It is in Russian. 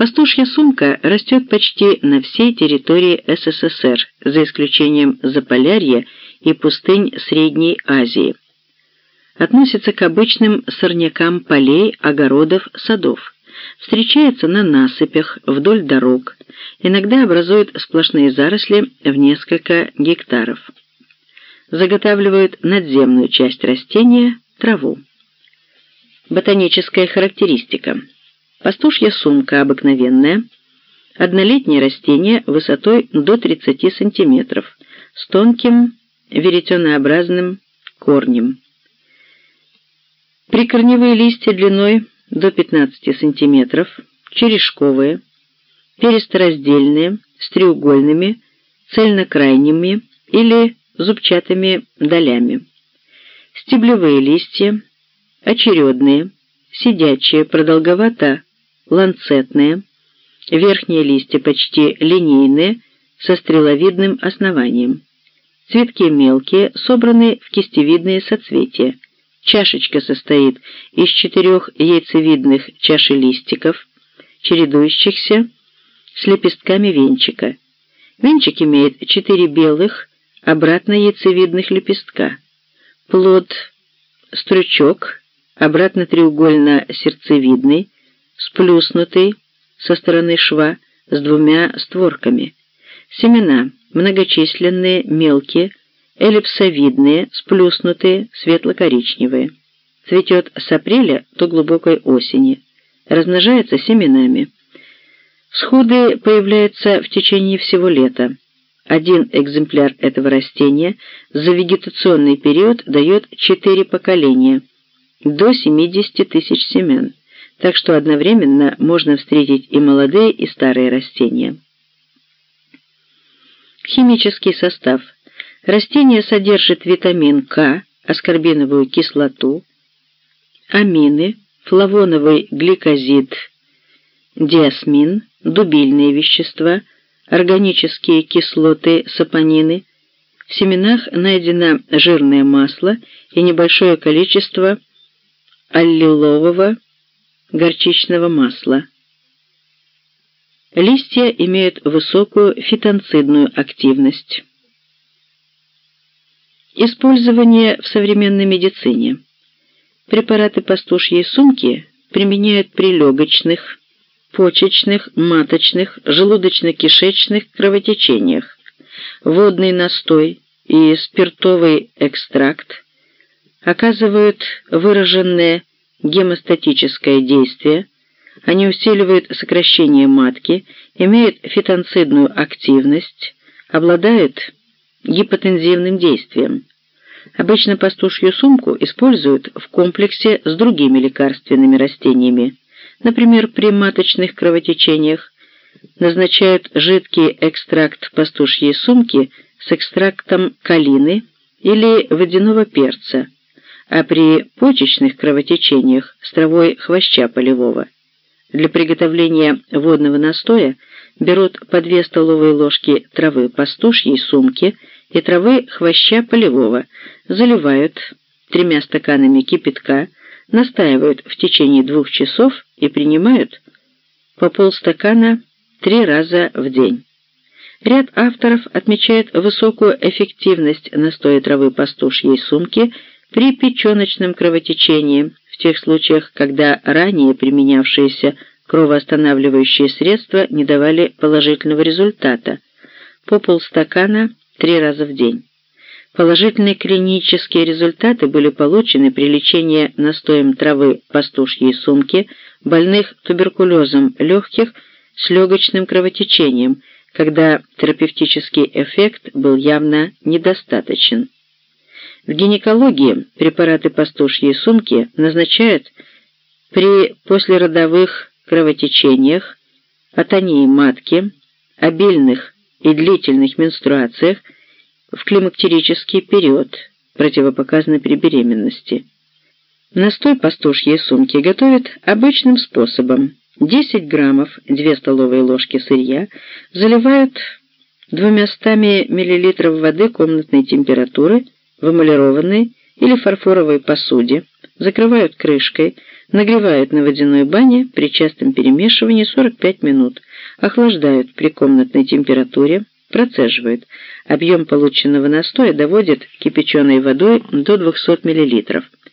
Пастушья сумка растет почти на всей территории СССР, за исключением Заполярья и пустынь Средней Азии. Относится к обычным сорнякам полей, огородов, садов. Встречается на насыпях, вдоль дорог. Иногда образует сплошные заросли в несколько гектаров. Заготавливают надземную часть растения – траву. Ботаническая характеристика – Пастушья сумка обыкновенная, однолетнее растение высотой до 30 см, с тонким веретенообразным корнем. Прикорневые листья длиной до 15 см, черешковые, перестораздельные, с треугольными, цельнокрайними или зубчатыми долями. Стеблевые листья, очередные, сидячие, продолговато ланцетные, верхние листья почти линейные, со стреловидным основанием. Цветки мелкие, собраны в кистевидные соцветия. Чашечка состоит из четырех яйцевидных чашелистиков, чередующихся с лепестками венчика. Венчик имеет четыре белых, обратно яйцевидных лепестка. Плод – стручок, обратно треугольно-сердцевидный, сплюснутый со стороны шва с двумя створками. Семена многочисленные, мелкие, эллипсовидные, сплюснутые, светло-коричневые. Цветет с апреля до глубокой осени. Размножается семенами. Всходы появляются в течение всего лета. Один экземпляр этого растения за вегетационный период дает четыре поколения, до 70 тысяч семян так что одновременно можно встретить и молодые, и старые растения. Химический состав. Растение содержит витамин К, аскорбиновую кислоту, амины, флавоновый гликозид, диасмин, дубильные вещества, органические кислоты сапонины. В семенах найдено жирное масло и небольшое количество аллилового горчичного масла. Листья имеют высокую фитонцидную активность. Использование в современной медицине. Препараты пастушьей сумки применяют при легочных, почечных, маточных, желудочно-кишечных кровотечениях. Водный настой и спиртовый экстракт оказывают выраженное гемостатическое действие, они усиливают сокращение матки, имеют фитонцидную активность, обладают гипотензивным действием. Обычно пастушью сумку используют в комплексе с другими лекарственными растениями. Например, при маточных кровотечениях назначают жидкий экстракт пастушьей сумки с экстрактом калины или водяного перца – а при почечных кровотечениях с травой хвоща полевого. Для приготовления водного настоя берут по 2 столовые ложки травы пастушьей сумки и травы хвоща полевого, заливают тремя стаканами кипятка, настаивают в течение двух часов и принимают по полстакана три раза в день. Ряд авторов отмечает высокую эффективность настоя травы пастушьей сумки – при печеночном кровотечении, в тех случаях, когда ранее применявшиеся кровоостанавливающие средства не давали положительного результата, по полстакана три раза в день. Положительные клинические результаты были получены при лечении настоем травы пастушьей сумки больных туберкулезом легких с легочным кровотечением, когда терапевтический эффект был явно недостаточен. В гинекологии препараты пастушьей сумки назначают при послеродовых кровотечениях, атонии матки, обильных и длительных менструациях в климактерический период, противопоказаны при беременности. Настой пастушьей сумки готовят обычным способом. 10 граммов, 2 столовые ложки сырья, заливают 200 мл воды комнатной температуры в эмалированной или фарфоровой посуде, закрывают крышкой, Нагревают на водяной бане при частом перемешивании 45 минут. Охлаждают при комнатной температуре, процеживают. Объем полученного настоя доводят кипяченой водой до 200 мл.